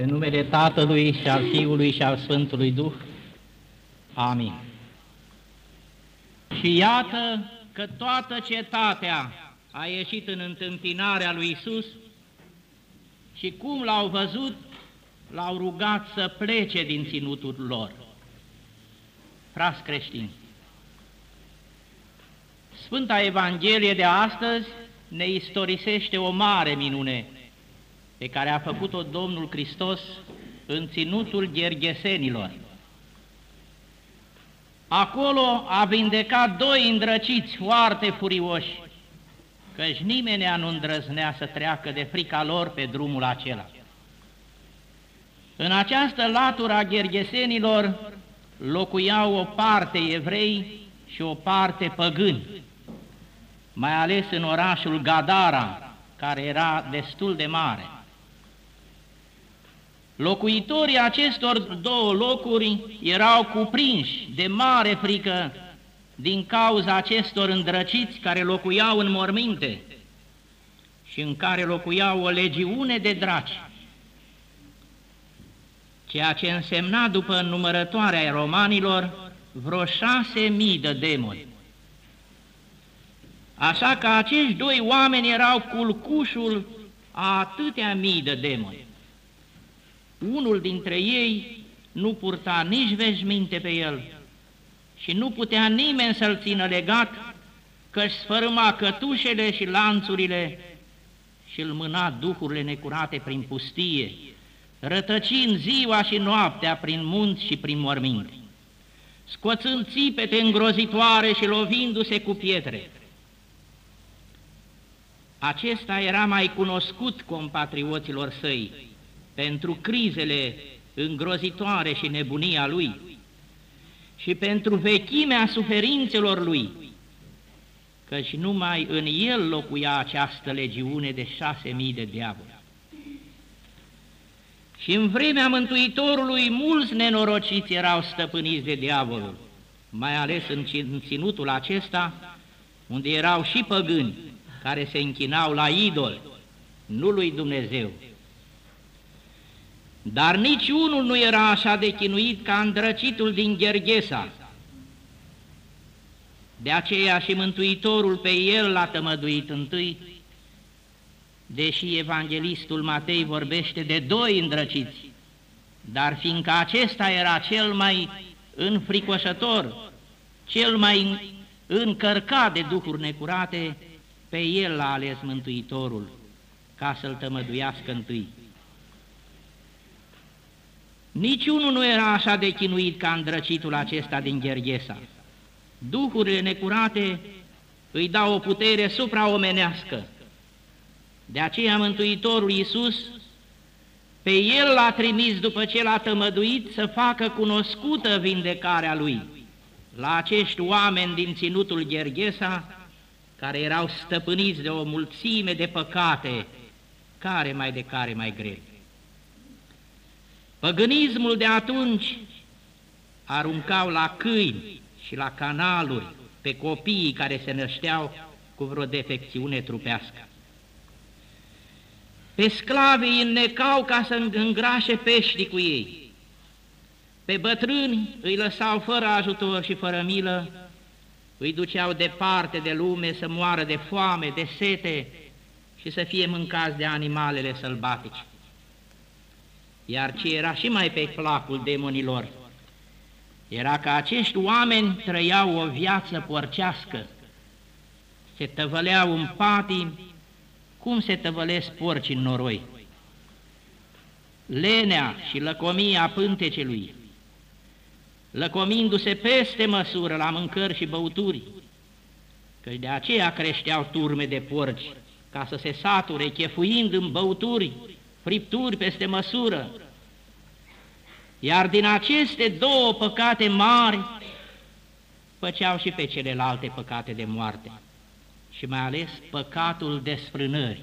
În numele Tatălui și al Fiului și al Sfântului Duh. Amin. Și iată că toată cetatea a ieșit în întâmpinarea lui Isus și cum l-au văzut, l-au rugat să plece din ținutul lor. Frați creștini, Sfânta Evanghelie de astăzi ne istorisește o mare minune pe care a făcut-o Domnul Hristos în ținutul gherghesenilor. Acolo a vindecat doi îndrăciți foarte furioși, căci nimeni nu îndrăznea să treacă de frica lor pe drumul acela. În această latură a gherghesenilor locuiau o parte evrei și o parte păgâni, mai ales în orașul Gadara, care era destul de mare. Locuitorii acestor două locuri erau cuprinși de mare frică din cauza acestor îndrăciți care locuiau în morminte și în care locuiau o legiune de draci, ceea ce însemna după numărătoarea romanilor vreo șase mii de demoni. Așa că acești doi oameni erau culcușul a atâtea mii de demoni. Unul dintre ei nu purta nici veșminte pe el și nu putea nimeni să-l țină legat, că-și sfărâma cătușele și lanțurile și îl mâna duhurile necurate prin pustie, rătăcind ziua și noaptea prin munți și prin morminte, scoțând țipete îngrozitoare și lovindu-se cu pietre. Acesta era mai cunoscut compatrioților săi, pentru crizele îngrozitoare și nebunia lui și pentru vechimea suferințelor lui, căci numai în el locuia această legiune de șase mii de diavoli. Și în vremea Mântuitorului mulți nenorociți erau stăpâniți de diavolul, mai ales în ținutul acesta, unde erau și păgâni care se închinau la idol, nu lui Dumnezeu, dar nici unul nu era așa de chinuit ca îndrăcitul din Gherghesa. De aceea și Mântuitorul pe el l-a tămăduit întâi, deși evanghelistul Matei vorbește de doi îndrăciți, dar fiindcă acesta era cel mai înfricoșător, cel mai încărcat de duhuri necurate, pe el l-a ales Mântuitorul ca să-l tămăduiască întâi. Niciunul nu era așa de chinuit ca îndrăcitul acesta din Gherghesa. Duhurile necurate îi dau o putere supraomenească. De aceea Mântuitorul Iisus pe El l-a trimis după ce l-a tămăduit să facă cunoscută vindecarea Lui la acești oameni din ținutul Gherghesa, care erau stăpâniți de o mulțime de păcate, care mai de care mai grele. Păgânismul de atunci aruncau la câini și la canaluri pe copiii care se nășteau cu vreo defecțiune trupească. Pe sclavii înnecau ca să îngrașe pești cu ei. Pe bătrâni îi lăsau fără ajutor și fără milă, îi duceau departe de lume să moară de foame, de sete și să fie mâncați de animalele sălbatice iar ce era și mai pe placul demonilor, era că acești oameni trăiau o viață porcească, se tăvăleau în patim, cum se tăvălesc porci în noroi. Lenea și lăcomia pântecelui, lăcomindu-se peste măsură la mâncări și băuturi, că de aceea creșteau turme de porci, ca să se sature, chefuind în băuturi, fripturi peste măsură. Iar din aceste două păcate mari făceau și pe celelalte păcate de moarte și mai ales păcatul desfrânării.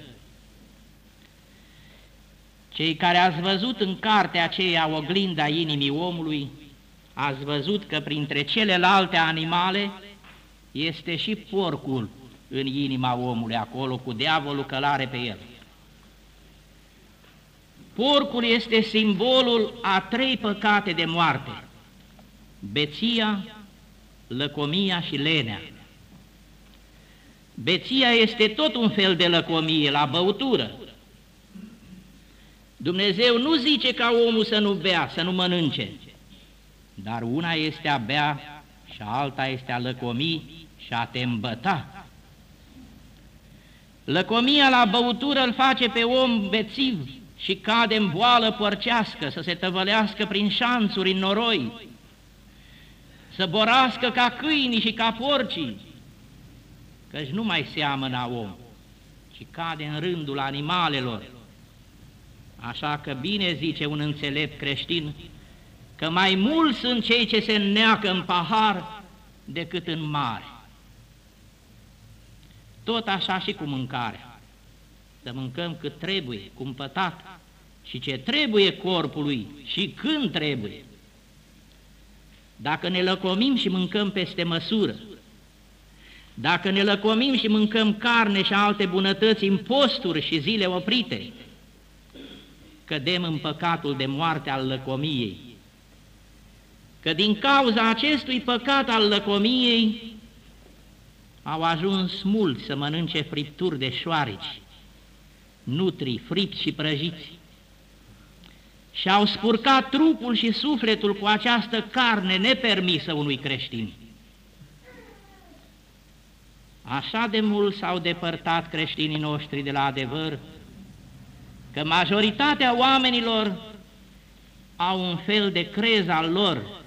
Cei care ați văzut în cartea aceea oglinda inimii omului, ați văzut că printre celelalte animale este și porcul în inima omului, acolo cu diavolul călare pe el. Porcul este simbolul a trei păcate de moarte, beția, lăcomia și lenea. Beția este tot un fel de lăcomie la băutură. Dumnezeu nu zice ca omul să nu bea, să nu mănânce, dar una este a bea și alta este a lăcomi și a te îmbăta. Lăcomia la băutură îl face pe om bețiv și cade în boală porcească, să se tăvălească prin șanțuri în noroi, să borască ca câinii și ca porcii, căci nu mai seamănă om, ci cade în rândul animalelor. Așa că bine zice un înțelept creștin, că mai mulți sunt cei ce se neacă în pahar decât în mare. Tot așa și cu mâncarea. Să mâncăm cât trebuie, cumpătat și ce trebuie corpului și când trebuie. Dacă ne lăcomim și mâncăm peste măsură, dacă ne lăcomim și mâncăm carne și alte bunătăți în posturi și zile oprite, cădem în păcatul de moarte al lăcomiei. Că din cauza acestui păcat al lăcomiei au ajuns mulți să mănânce fripturi de șoarici, nutri, fripți și prăjiți, și au spurcat trupul și sufletul cu această carne nepermisă unui creștin. Așa de mult s-au depărtat creștinii noștri de la adevăr, că majoritatea oamenilor au un fel de crez al lor,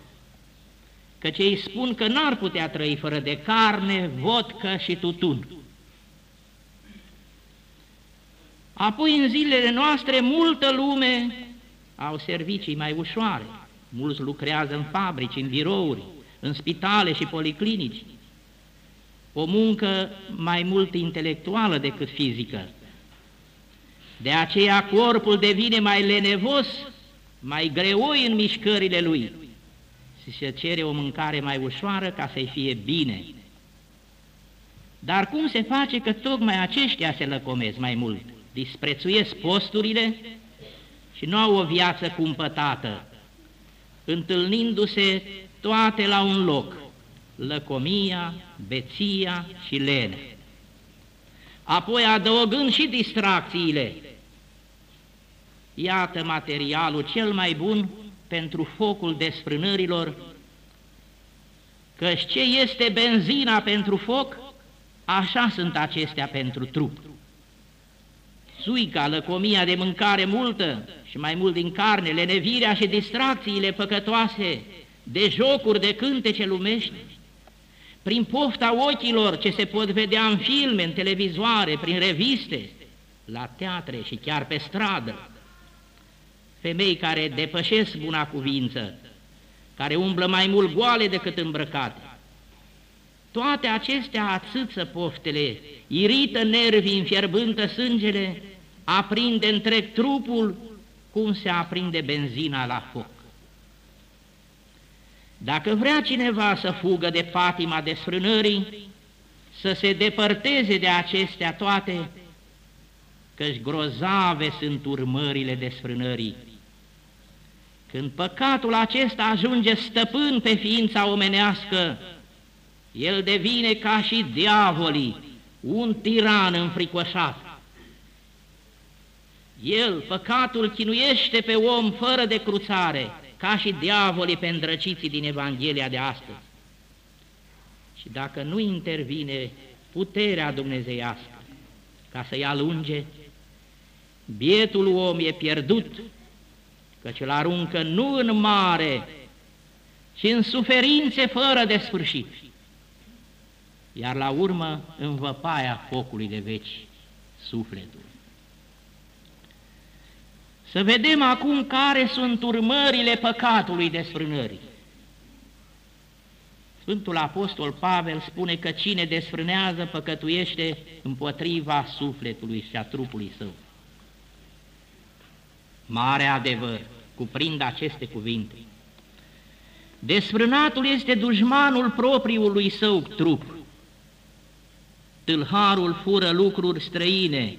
că cei spun că n-ar putea trăi fără de carne, vodcă și tutun. Apoi, în zilele noastre, multă lume au servicii mai ușoare. Mulți lucrează în fabrici, în birouri, în spitale și policlinici. O muncă mai mult intelectuală decât fizică. De aceea corpul devine mai lenevos, mai greoi în mișcările lui și se cere o mâncare mai ușoară ca să-i fie bine. Dar cum se face că tocmai aceștia se lăcomesc mai mult? Disprețuiesc posturile și nu au o viață cumpătată, întâlnindu-se toate la un loc, lăcomia, beția și lene. Apoi adăugând și distracțiile, iată materialul cel mai bun pentru focul desfrânărilor, căci ce este benzina pentru foc, așa sunt acestea pentru trup. Suica, lăcomia de mâncare multă și mai mult din carne, lenevirea și distracțiile păcătoase, de jocuri, de cântece lumești, prin pofta ochilor ce se pot vedea în filme, în televizoare, prin reviste, la teatre și chiar pe stradă, femei care depășesc buna cuvință, care umblă mai mult goale decât îmbrăcate. Toate acestea atâță poftele, irită nervii, înfierbântă sângele, aprinde întreg trupul cum se aprinde benzina la foc. Dacă vrea cineva să fugă de patima desfrânării, să se depărteze de acestea toate, căci grozave sunt urmările desfrânării. Când păcatul acesta ajunge stăpân pe ființa omenească, el devine ca și diavolii, un tiran înfricoșat. El, păcatul, chinuiește pe om fără de cruțare, ca și diavolii pe îndrăciții din Evanghelia de astăzi. Și dacă nu intervine puterea dumnezeiască ca să-i alunge, bietul om e pierdut căci îl aruncă nu în mare, ci în suferințe fără de sfârșit, iar la urmă în văpaia focului de veci sufletul. Să vedem acum care sunt urmările păcatului desfrânării. Sfântul Apostol Pavel spune că cine desfrânează păcătuiește împotriva sufletului și a trupului său. Mare adevăr! cuprind aceste cuvinte. Desfrânatul este dușmanul propriului său trup. Tâlharul fură lucruri străine,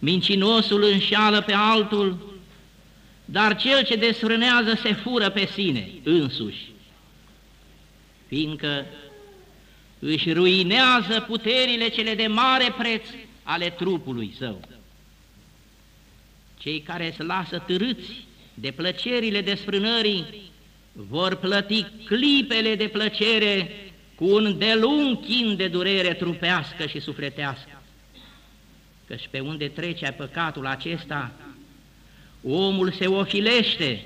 mincinosul înșeală pe altul dar cel ce desfrânează se fură pe sine însuși, fiindcă își ruinează puterile cele de mare preț ale trupului său. Cei care se lasă târâți de plăcerile desfrânării vor plăti clipele de plăcere cu un delung chin de durere trupească și sufletească. Căci pe unde trece păcatul acesta, omul se ofilește,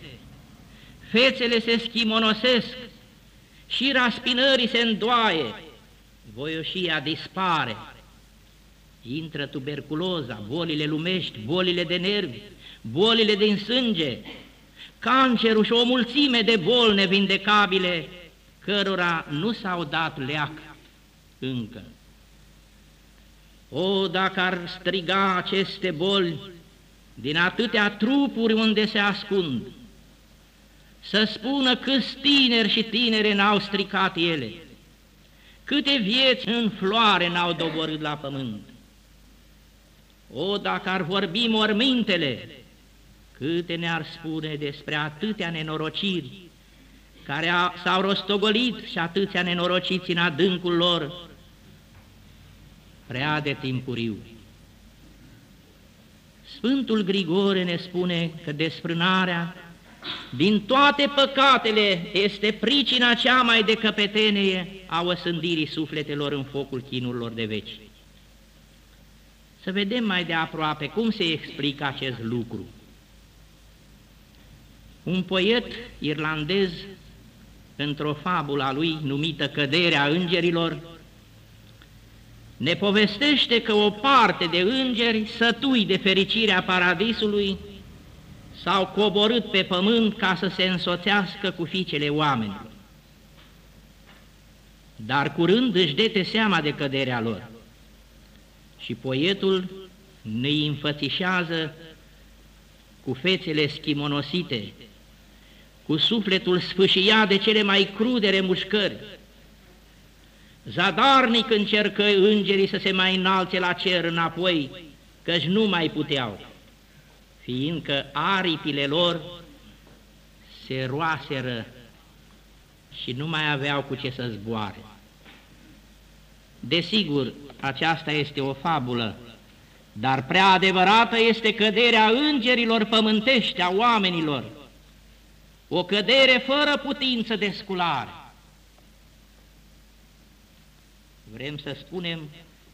fețele se schimonosesc și raspinării se îndoaie, voioșia dispare, intră tuberculoza, bolile lumești, bolile de nervi, bolile din sânge, cancerul și o mulțime de boli nevindecabile, cărora nu s-au dat leac încă. O, dacă ar striga aceste boli din atâtea trupuri unde se ascund, să spună câți tineri și tinere n-au stricat ele, câte vieți în floare n-au doborât la pământ. O, dacă ar vorbi mormintele, câte ne-ar spune despre atâtea nenorociri care s-au rostogolit și atâția nenorociți în adâncul lor, prea de timpuriu. Sfântul Grigore ne spune că desfrânarea din toate păcatele este pricina cea mai de căpetenie a osândirii sufletelor în focul chinurilor de veci. Să vedem mai de aproape cum se explică acest lucru. Un poet irlandez, într-o fabulă a lui numită Căderea Îngerilor, ne povestește că o parte de îngeri, sătui de fericirea paradisului, s-au coborât pe pământ ca să se însoțească cu fiicele oamenilor. Dar curând își dete seama de căderea lor și poetul ne înfățișează cu fețele schimonosite, cu sufletul sfâșiat de cele mai crude remușcări. Zadarnic încercă îngerii să se mai înalțe la cer înapoi, căci nu mai puteau, fiindcă aripile lor se roaseră și nu mai aveau cu ce să zboare. Desigur, aceasta este o fabulă, dar prea adevărată este căderea îngerilor pământești, a oamenilor, o cădere fără putință de sculare. Vrem să spunem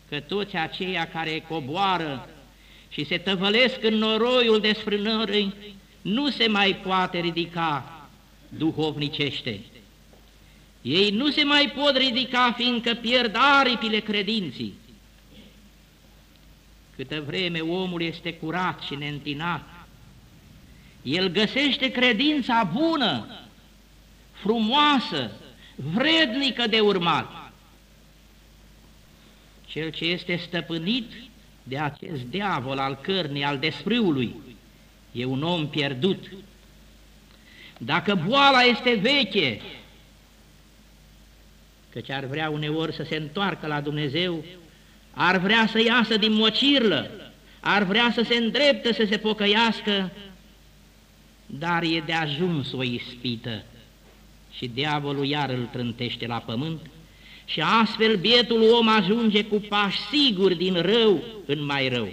că toți aceia care coboară și se tăvălesc în noroiul desfrânării nu se mai poate ridica duhovnicește. Ei nu se mai pot ridica, fiindcă pierd aripile credinții. Câtă vreme omul este curat și neîntinat, el găsește credința bună, frumoasă, vrednică de urmat. Cel ce este stăpânit de acest diavol al cărnii, al desfrâului, e un om pierdut. Dacă boala este veche, căci ar vrea uneori să se întoarcă la Dumnezeu, ar vrea să iasă din mocirlă, ar vrea să se îndrepte, să se pocăiască, dar e de ajuns o ispită și diavolul iar îl trântește la pământ și astfel bietul om ajunge cu pași siguri din rău în mai rău.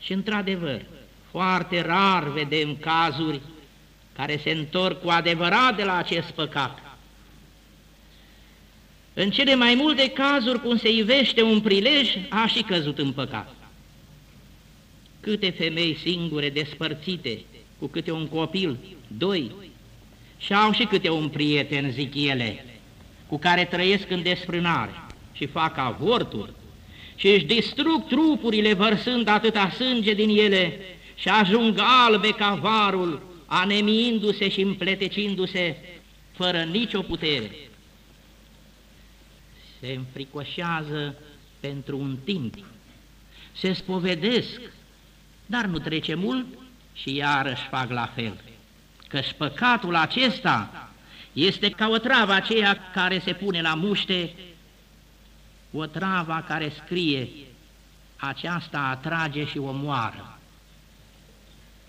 Și într-adevăr, foarte rar vedem cazuri care se întorc cu adevărat de la acest păcat. În cele mai multe cazuri, cum se ivește un prilej, a și căzut în păcat. Câte femei singure, despărțite, cu câte un copil, doi, și au și câte un prieten, zic ele, cu care trăiesc în desfrânare și fac avorturi și își distrug trupurile vărsând atâta sânge din ele și ajung albe ca varul, anemiindu-se și împletecindu-se fără nicio putere se înfricoșează pentru un timp, se spovedesc, dar nu trece mult și iarăși fac la fel. Căci păcatul acesta este ca o travă aceea care se pune la muște, o travă care scrie, aceasta atrage și omoară.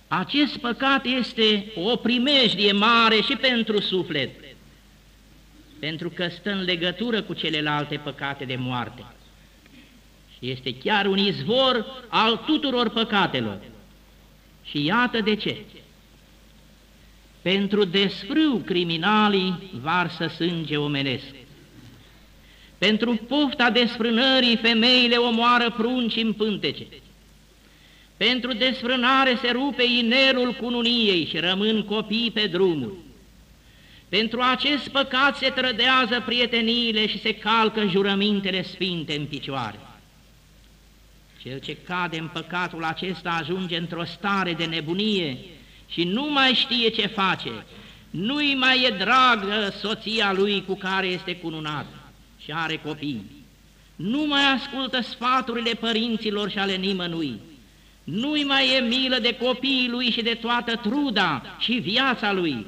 Acest păcat este o primejdie mare și pentru suflet, pentru că stă în legătură cu celelalte păcate de moarte. Și este chiar un izvor al tuturor păcatelor. Și iată de ce. Pentru desfrâu criminalii varsă sânge omenesc. Pentru pofta desfrânării femeile omoară prunci în pântece. Pentru desfrânare se rupe inerul cununiei și rămân copii pe drumuri. Pentru acest păcat se trădează prieteniile și se calcă jurămintele sfinte în picioare. Cel ce cade în păcatul acesta ajunge într-o stare de nebunie și nu mai știe ce face, nu-i mai e dragă soția lui cu care este cununat și are copii, nu mai ascultă sfaturile părinților și ale nimănui, nu-i mai e milă de copiii lui și de toată truda și viața lui.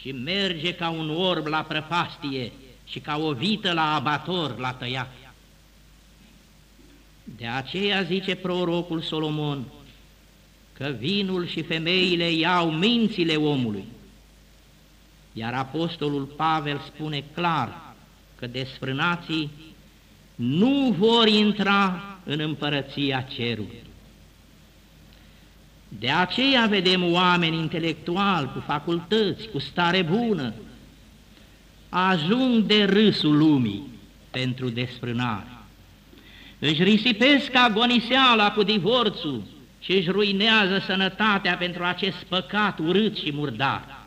Și merge ca un orb la prăpastie și ca o vită la abator la tăiat. De aceea zice prorocul Solomon că vinul și femeile iau mințile omului, iar apostolul Pavel spune clar că desfrânații nu vor intra în împărăția cerului. De aceea vedem oameni intelectuali, cu facultăți, cu stare bună, ajung de râsul lumii pentru desfrânare. Își risipesc agoniseala cu divorțul și își ruinează sănătatea pentru acest păcat urât și murdar.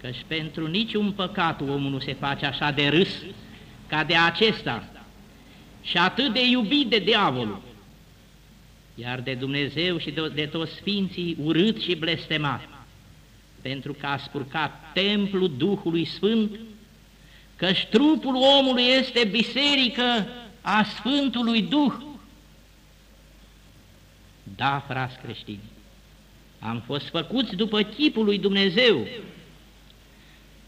Căci pentru niciun păcat omul nu se face așa de râs ca de acesta și atât de iubit de diavolul iar de Dumnezeu și de, de toți Sfinții urât și blestemat, pentru că a spurcat templul Duhului Sfânt, căci trupul omului este biserică a Sfântului Duh. Da, frați creștini, am fost făcuți după chipul lui Dumnezeu,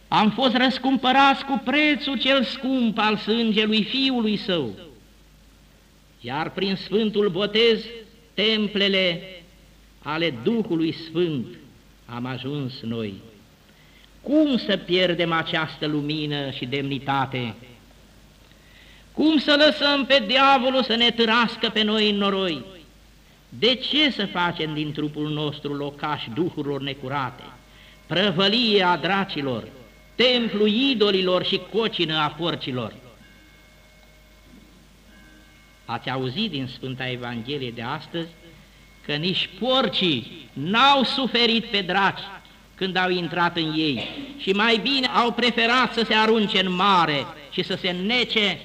am fost răscumpărați cu prețul cel scump al sângelui Fiului Său, iar prin Sfântul Botez templele ale Duhului Sfânt am ajuns noi. Cum să pierdem această lumină și demnitate? Cum să lăsăm pe diavolul să ne târască pe noi în noroi? De ce să facem din trupul nostru locaș duhurilor necurate, prăvălie a dracilor, templu idolilor și cocină a porcilor? Ați auzit din Sfânta Evanghelie de astăzi că nici porcii n-au suferit pe draci când au intrat în ei și mai bine au preferat să se arunce în mare și să se nece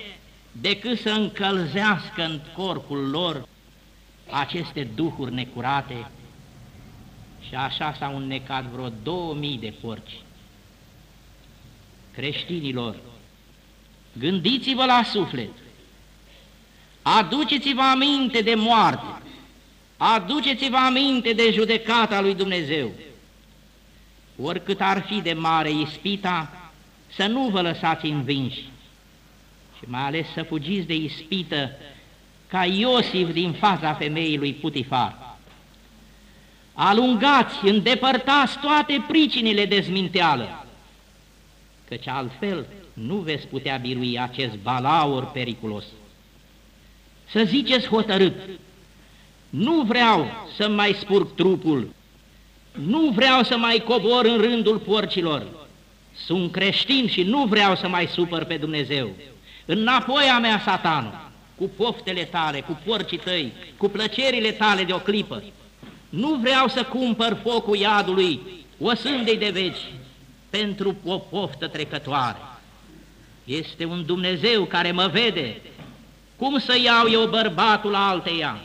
decât să încălzească în corpul lor aceste duhuri necurate și așa s-au înnecat vreo două mii de porci. Creștinilor, gândiți-vă la suflet, Aduceți-vă aminte de moarte, aduceți-vă aminte de judecata lui Dumnezeu. Oricât ar fi de mare ispita, să nu vă lăsați învinși și mai ales să fugiți de ispită ca Iosif din fața femeii lui Putifar. Alungați, îndepărtați toate pricinile de zminteală, căci altfel nu veți putea birui acest balaur periculos să ziceți hotărât, nu vreau să mai spurg trupul, nu vreau să mai cobor în rândul porcilor, sunt creștin și nu vreau să mai supăr pe Dumnezeu. Înapoi a mea, satanul, cu poftele tale, cu porcii tăi, cu plăcerile tale de o clipă. Nu vreau să cumpăr focul iadului, o sândei de veci, pentru o poftă trecătoare. Este un Dumnezeu care mă vede, cum să iau eu bărbatul alteia?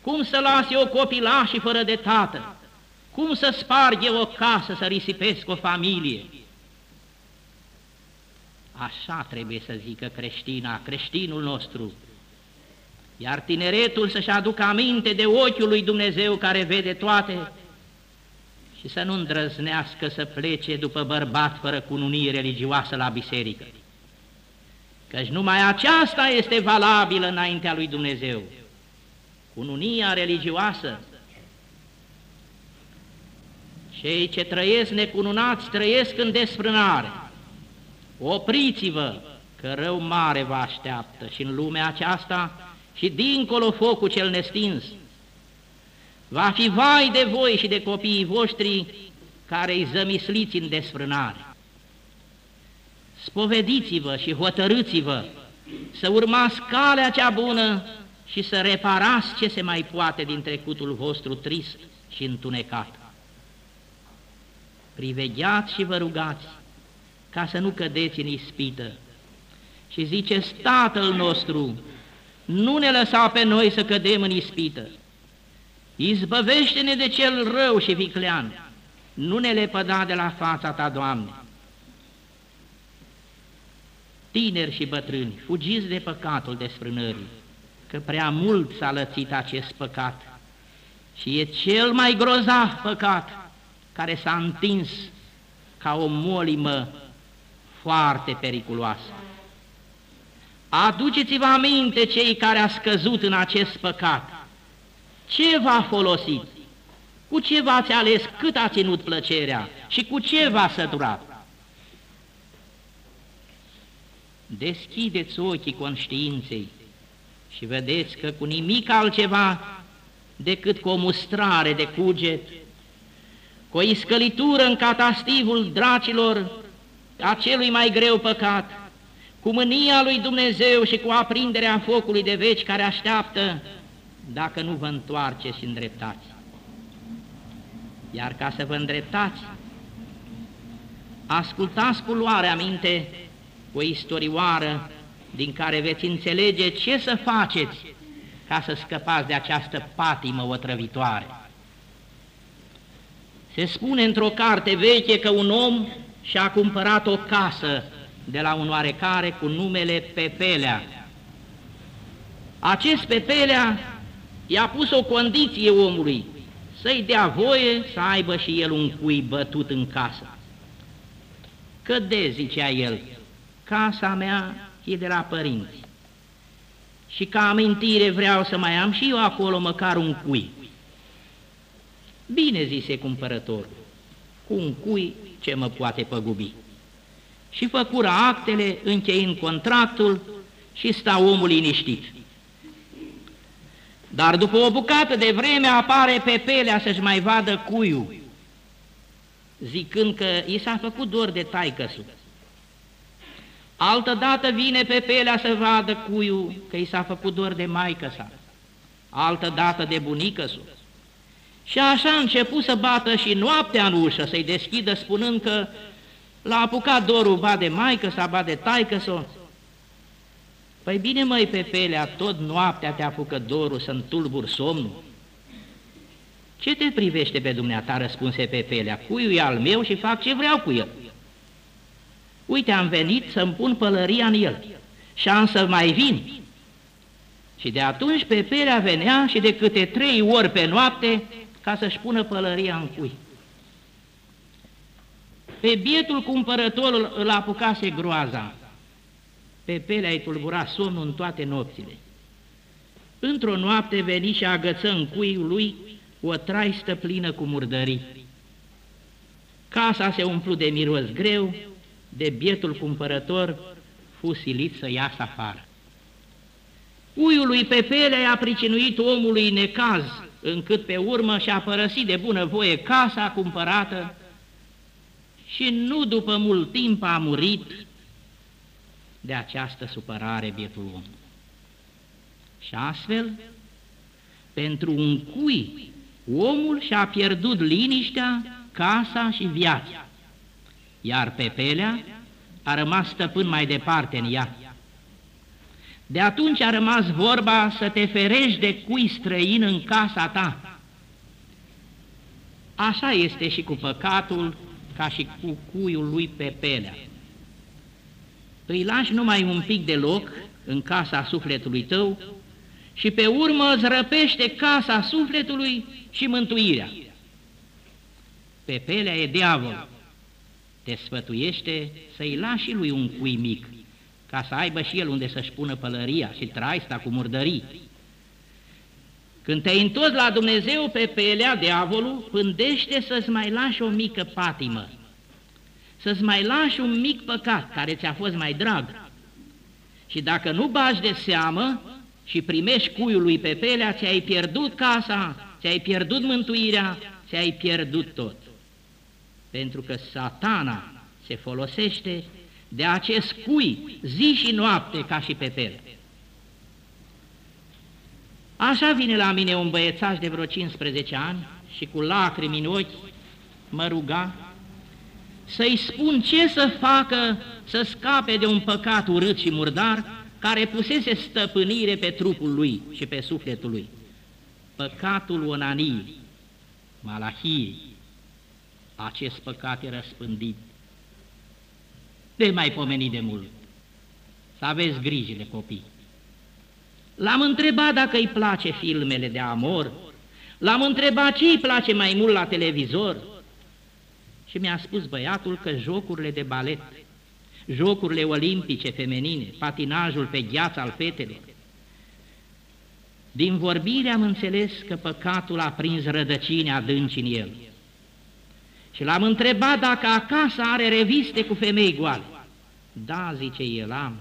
Cum să las eu copilașii fără de tată? Cum să sparg eu o casă, să risipesc o familie? Așa trebuie să zică creștina, creștinul nostru. Iar tineretul să-și aducă aminte de ochiul lui Dumnezeu care vede toate și să nu îndrăznească să plece după bărbat fără cununie religioasă la biserică căci numai aceasta este valabilă înaintea lui Dumnezeu. Cununia religioasă Cei ce trăiesc necununați trăiesc în desfrânare. Opriți-vă, că rău mare vă așteaptă și în lumea aceasta și dincolo focul cel nestins. Va fi vai de voi și de copiii voștri care îi zămisliți în desfrânare. Spovediți-vă și hotărâți-vă să urmați calea cea bună și să reparați ce se mai poate din trecutul vostru trist și întunecat. Privegheați și vă rugați ca să nu cădeți în ispită. Și zice, Tatăl nostru, nu ne lăsa pe noi să cădem în ispită. Izbăvește-ne de cel rău și viclean, nu ne lepăda de la fața Ta, Doamne. Tineri și bătrâni, fugiți de păcatul desfrânării, că prea mult s-a lățit acest păcat și e cel mai grozav păcat care s-a întins ca o molimă foarte periculoasă. Aduceți-vă aminte cei care a scăzut în acest păcat. Ce v-a folosit? Cu ce v-ați ales? Cât a ținut plăcerea? Și cu ce v-a săturat? Deschideți ochii conștiinței și vedeți că cu nimic altceva decât cu o mustrare de cuget, cu o iscălitură în catastivul dracilor acelui mai greu păcat, cu mânia lui Dumnezeu și cu aprinderea focului de veci care așteaptă, dacă nu vă întoarceți și îndreptați. Iar ca să vă îndreptați, ascultați cu luare aminte o istorioară din care veți înțelege ce să faceți ca să scăpați de această patimă otrăvitoare. Se spune într-o carte veche că un om și-a cumpărat o casă de la un oarecare cu numele Pepelea. Acest Pepelea i-a pus o condiție omului, să-i dea voie să aibă și el un cui bătut în casă. Că de, zicea el, casa mea e de la părinți și ca amintire vreau să mai am și eu acolo măcar un cui. Bine, zise cumpărătorul, cu un cui ce mă poate păgubi. Și făcură actele, încheind contractul și sta omul liniștit. Dar după o bucată de vreme apare pe pelea să-și mai vadă cuiul, zicând că i s-a făcut dor de taicăsul. Altă dată vine pe pelea să vadă cuiul că i s-a făcut dor de maică sa, altă dată de bunică sa. Și așa a început să bată și noaptea în ușă, să-i deschidă spunând că l-a apucat dorul ba de maică sa, ba de taică sa. Păi bine măi, pe pelea, tot noaptea te apucă dorul să întulbur somnul. Ce te privește pe dumneata, răspunse pe pelea, cuiul e al meu și fac ce vreau cu el. Uite, am venit să-mi pun pălăria în el și am să mai vin. Și de atunci pe pelea venea și de câte trei ori pe noapte ca să-și pună pălăria în cui. Pe bietul cumpărător îl apucase groaza. Pe pelea îi tulbura somnul în toate nopțile. Într-o noapte veni și agăță în cuiul lui o traistă plină cu murdării. Casa se umplu de miros greu, de bietul cumpărător fu silit să iasă afară. Uiul lui Pepele a pricinuit omului necaz, încât pe urmă și-a părăsit de bună voie casa cumpărată și nu după mult timp a murit de această supărare bietul om. Și astfel, pentru un cui, omul și-a pierdut liniștea, casa și viața iar Pepelea a rămas stăpân mai departe în ea. De atunci a rămas vorba să te ferești de cui străin în casa ta. Așa este și cu păcatul, ca și cu cuiul lui Pepelea. Îi lași numai un pic de loc în casa sufletului tău și pe urmă îți răpește casa sufletului și mântuirea. Pepelea e diavol te sfătuiește să-i lași lui un cui mic, ca să aibă și el unde să-și pună pălăria și traista cu murdării. Când te-ai întors la Dumnezeu pe pelea, diavolul pândește să-ți mai lași o mică patimă, să-ți mai lași un mic păcat care ți-a fost mai drag. Și dacă nu bagi de seamă și primești cuiul lui pe pelea, ți-ai pierdut casa, ți-ai pierdut mântuirea, ți-ai pierdut tot. Pentru că satana se folosește de acest cui zi și noapte ca și pe pele. Așa vine la mine un băiețaș de vreo 15 ani și cu lacrimi în ochi mă ruga să-i spun ce să facă să scape de un păcat urât și murdar care pusese stăpânire pe trupul lui și pe sufletul lui. Păcatul onaniei, malahiei, acest păcat e răspândit de mai pomenit de mult. Să aveți grijile, copii. L-am întrebat dacă îi place filmele de amor, l-am întrebat ce îi place mai mult la televizor și mi-a spus băiatul că jocurile de balet, jocurile olimpice femenine, patinajul pe gheață al fetelor. Din vorbire am înțeles că păcatul a prins rădăcini adânci în el. Și l-am întrebat dacă acasă are reviste cu femei goale. Da, zice el, am,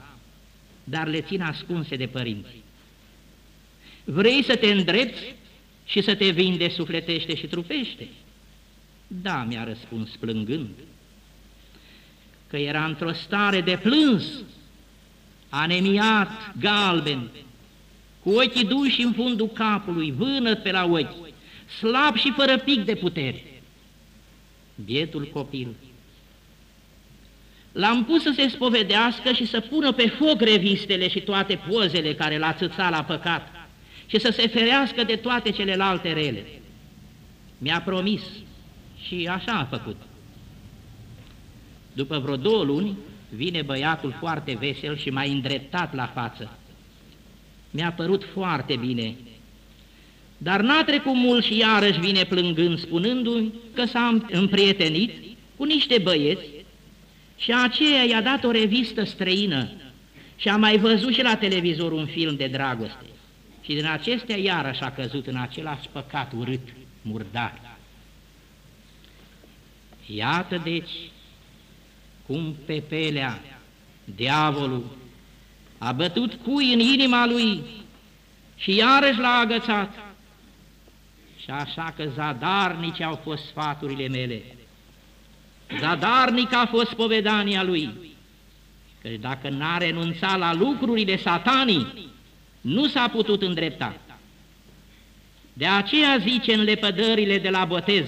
dar le țin ascunse de părinți. Vrei să te îndrepți și să te vinde sufletește și trupește? Da, mi-a răspuns plângând, că era într-o stare de plâns, anemiat, galben, cu ochii duși în fundul capului, vânăt pe la ochi, slab și fără pic de putere. Bietul copil. L-am pus să se spovedească și să pună pe foc revistele și toate pozele care l-a țățat la păcat și să se ferească de toate celelalte rele. Mi-a promis și așa a făcut. După vreo două luni, vine băiatul foarte vesel și mai îndreptat la față. Mi-a părut foarte bine, dar n-a trecut mult și iarăși vine plângând, spunându-mi că s-a împrietenit cu niște băieți și aceea i-a dat o revistă străină și a mai văzut și la televizor un film de dragoste. Și din acestea iarăși a căzut în același păcat urât, murdar. Iată deci cum pe pelea, diavolul, a bătut cui în inima lui și iarăși l-a agățat. Și așa că zadarnici au fost sfaturile mele, zadarnic a fost povedania lui, că dacă n-a renunțat la lucrurile satanii, nu s-a putut îndrepta. De aceea zice în lepădările de la botez,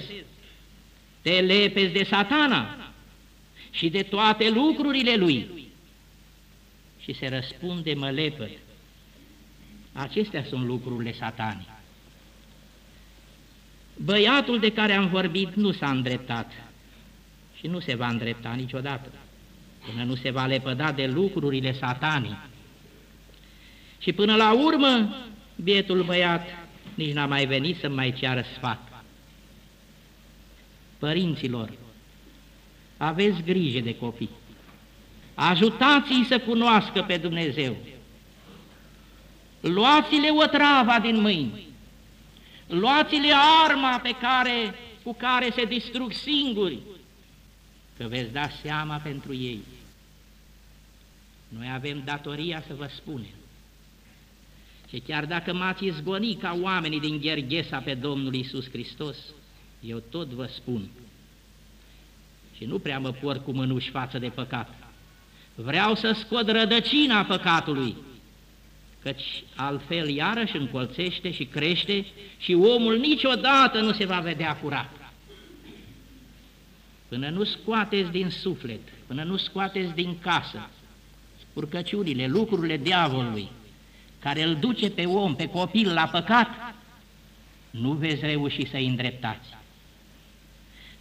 te lepezi de satana și de toate lucrurile lui. Și se răspunde, mă lepăd. Acestea sunt lucrurile satanii. Băiatul de care am vorbit nu s-a îndreptat și nu se va îndrepta niciodată, până nu se va lepăda de lucrurile satanii. Și până la urmă, bietul băiat nici n-a mai venit să mai ceară sfat. Părinților, aveți grijă de copii. Ajutați-i să cunoască pe Dumnezeu. Luați-le o trava din mâini. Luați-le arma pe care, cu care se distrug singuri, că veți da seama pentru ei. Noi avem datoria să vă spunem. Și chiar dacă m-ați izgonit ca oamenii din Gherghesa pe Domnul Isus Hristos, eu tot vă spun. Și nu prea mă por cu mânuși față de păcat. Vreau să scot rădăcina păcatului, căci altfel iarăși încolțește și crește și omul niciodată nu se va vedea curat. Până nu scoateți din suflet, până nu scoateți din casă spurcăciunile, lucrurile diavolului, care îl duce pe om, pe copil la păcat, nu veți reuși să-i îndreptați.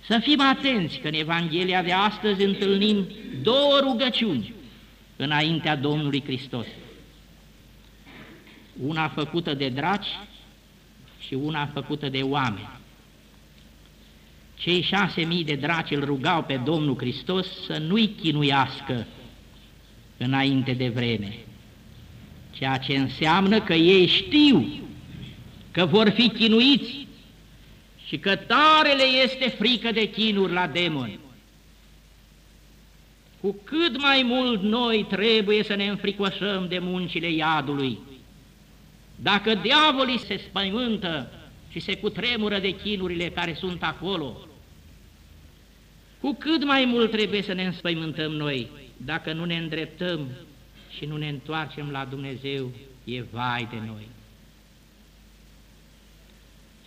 Să fim atenți că în Evanghelia de astăzi întâlnim două rugăciuni înaintea Domnului Hristos. Una făcută de draci și una făcută de oameni. Cei șase mii de draci îl rugau pe Domnul Hristos să nu-i chinuiască înainte de vreme, ceea ce înseamnă că ei știu că vor fi chinuiți și că tare le este frică de chinuri la demoni. Cu cât mai mult noi trebuie să ne înfricoșăm de muncile iadului. Dacă diavolii se spăimântă și se cutremură de chinurile care sunt acolo, cu cât mai mult trebuie să ne înspăimântăm noi, dacă nu ne îndreptăm și nu ne întoarcem la Dumnezeu, e vai de noi.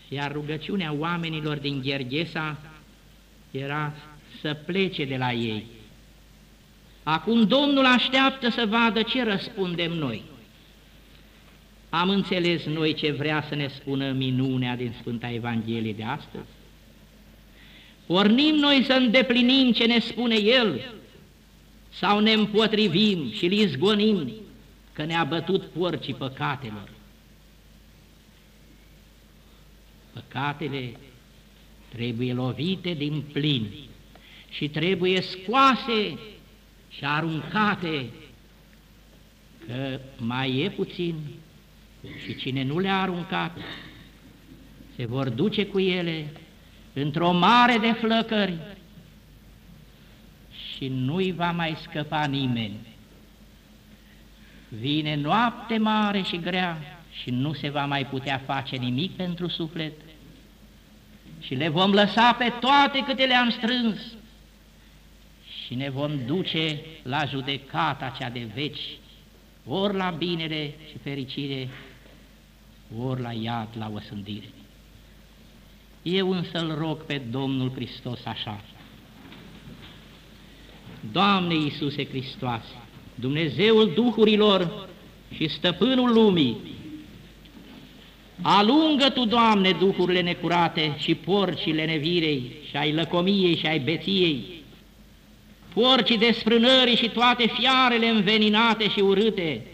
Iar rugăciunea oamenilor din Gherghesa era să plece de la ei. Acum Domnul așteaptă să vadă ce răspundem noi. Am înțeles noi ce vrea să ne spună minunea din Sfânta Evanghelie de astăzi? Pornim noi să îndeplinim ce ne spune El sau ne împotrivim și îl izgonim că ne-a bătut porcii păcatelor. Păcatele trebuie lovite din plin și trebuie scoase și aruncate, că mai e puțin și cine nu le-a aruncat se vor duce cu ele într-o mare de flăcări și nu-i va mai scăpa nimeni. Vine noapte mare și grea și nu se va mai putea face nimic pentru suflet și le vom lăsa pe toate câte le-am strâns și ne vom duce la judecata cea de veci, ori la binele și fericire, ori la iad, la osândire. Eu însă îl rog pe Domnul Hristos așa. Doamne Iisuse Hristoase, Dumnezeul Duhurilor și Stăpânul Lumii, alungă Tu, Doamne, duhurile necurate și porcile nevirei și ai lăcomiei și ai beției, porcii desfrânării și toate fiarele înveninate și urâte,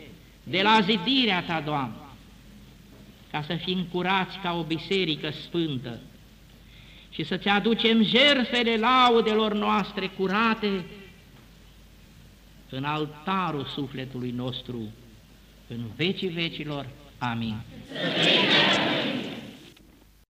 de la zidirea Ta, Doamne, ca să fim curați ca o biserică sfântă și să-ți aducem jertfele laudelor noastre curate în altarul sufletului nostru, în vecii vecilor. Amin. Amin.